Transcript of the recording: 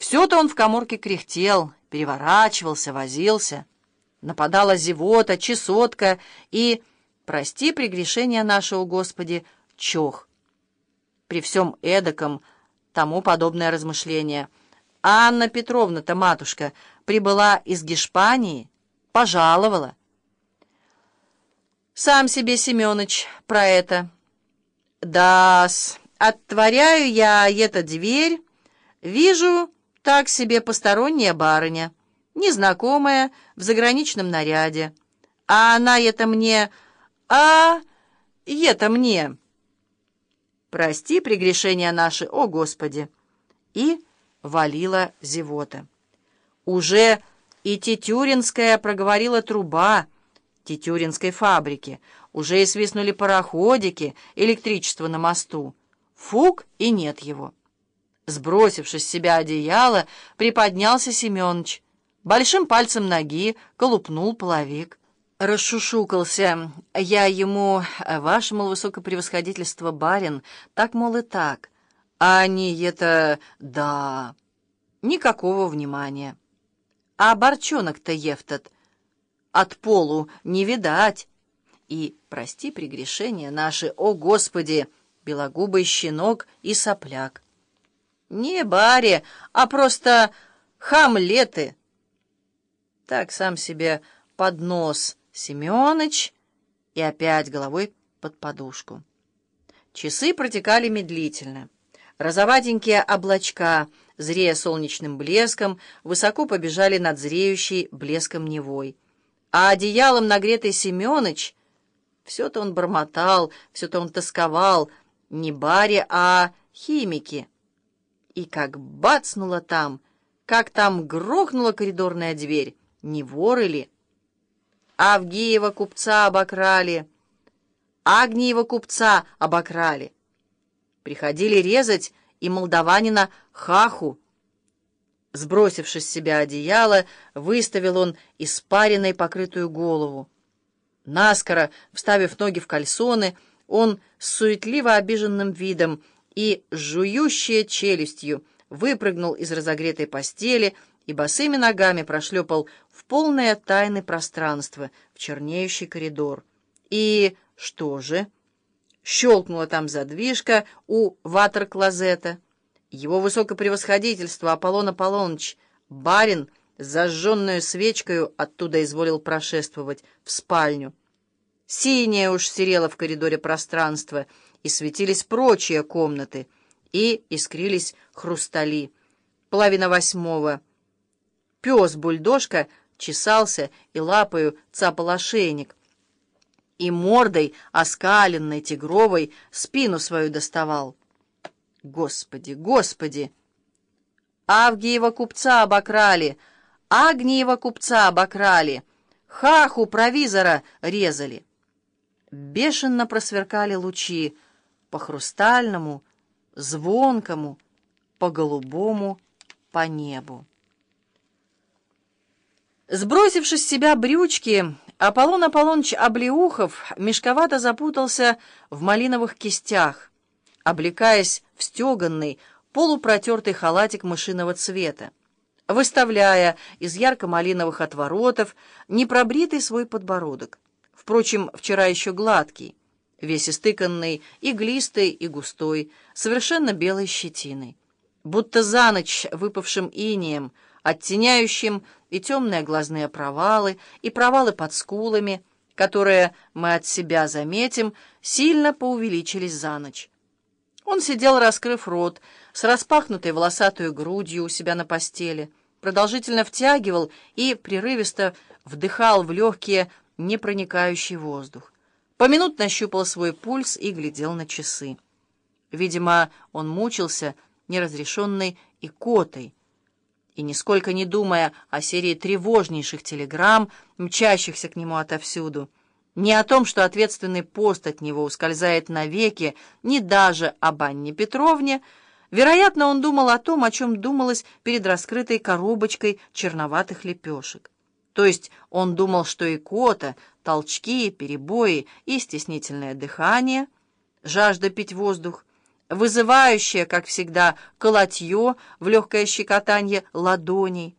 Все-то он в коморке кряхтел, переворачивался, возился. Нападала зевота, чесотка и, прости прегрешения нашего Господи, чох. При всем эдаком тому подобное размышление. Анна Петровна-то, матушка, прибыла из Гешпании, пожаловала. Сам себе, Семёныч, про это. Да-с, отворяю я эту дверь, вижу, так себе посторонняя барыня, незнакомая, в заграничном наряде. А она это мне... А... это мне... Прости прегрешения наши, о Господи! И валила зевота. Уже и Тетюринская проговорила труба Тетюринской фабрики. Уже и свистнули пароходики, электричество на мосту. Фук, и нет его. Сбросившись с себя одеяло, приподнялся Семенович. Большим пальцем ноги колупнул половик. Расшушукался. Я ему, ваше, мол, высокопревосходительство, барин, так, мол, и так. А они это... да... Никакого внимания. А борчонок-то ефтот от полу не видать. И, прости прегрешения наши, о Господи, белогубый щенок и сопляк. Не баре, а просто хамлеты. Так сам себе под нос Семёныч и опять головой под подушку. Часы протекали медлительно. Розоватенькие облачка, зрея солнечным блеском, высоко побежали над зреющей блеском Невой. А одеялом нагретый Семёныч, все-то он бормотал, все-то он тосковал, не баре, а химики. И как бацнуло там, как там грохнула коридорная дверь, не воры ли? Авгиева купца обокрали, Агниева купца обокрали. Приходили резать и молдаванина Хаху. Сбросившись с себя одеяло, выставил он испаренной покрытую голову. Наскоро, вставив ноги в кальсоны, он с суетливо обиженным видом и жующей челюстью выпрыгнул из разогретой постели и босыми ногами прошлепал в полное тайны пространство, в чернеющий коридор. И что же? Щелкнула там задвижка у ватер-клозета. Его высокопревосходительство Аполлон Аполлоныч, барин, зажженную свечкою оттуда изволил прошествовать в спальню. Синее уж серело в коридоре пространство, и светились прочие комнаты, и искрились хрустали. Половина восьмого. Пес-бульдожка чесался и лапою цапал ошейник, и мордой, оскаленной, тигровой, спину свою доставал. Господи, господи! Авгиева купца обокрали, Агниева купца обокрали, Хаху провизора резали. Бешено просверкали лучи по хрустальному, звонкому, по голубому, по небу. Сбросивши с себя брючки, Аполлон Аполлоныч Облеухов мешковато запутался в малиновых кистях, облекаясь в стеганный, полупротертый халатик мышиного цвета, выставляя из ярко-малиновых отворотов непробритый свой подбородок, впрочем, вчера еще гладкий, весь истыканный, иглистой и густой, совершенно белой щетиной, будто за ночь выпавшим инеем, оттеняющим и темные глазные провалы, и провалы под скулами, которые, мы от себя заметим, сильно поувеличились за ночь. Он сидел, раскрыв рот, с распахнутой волосатой грудью у себя на постели, продолжительно втягивал и прерывисто вдыхал в легкие непроникающий воздух. Поминутно щупал свой пульс и глядел на часы. Видимо, он мучился неразрешенной икотой, и, нисколько не думая о серии тревожнейших телеграмм, мчащихся к нему отовсюду, ни о том, что ответственный пост от него ускользает навеки, ни даже об Анне Петровне. Вероятно, он думал о том, о чем думалось перед раскрытой коробочкой черноватых лепешек. То есть он думал, что икота, толчки, перебои и стеснительное дыхание, жажда пить воздух, вызывающее, как всегда, колотье в легкое щекотанье ладоней,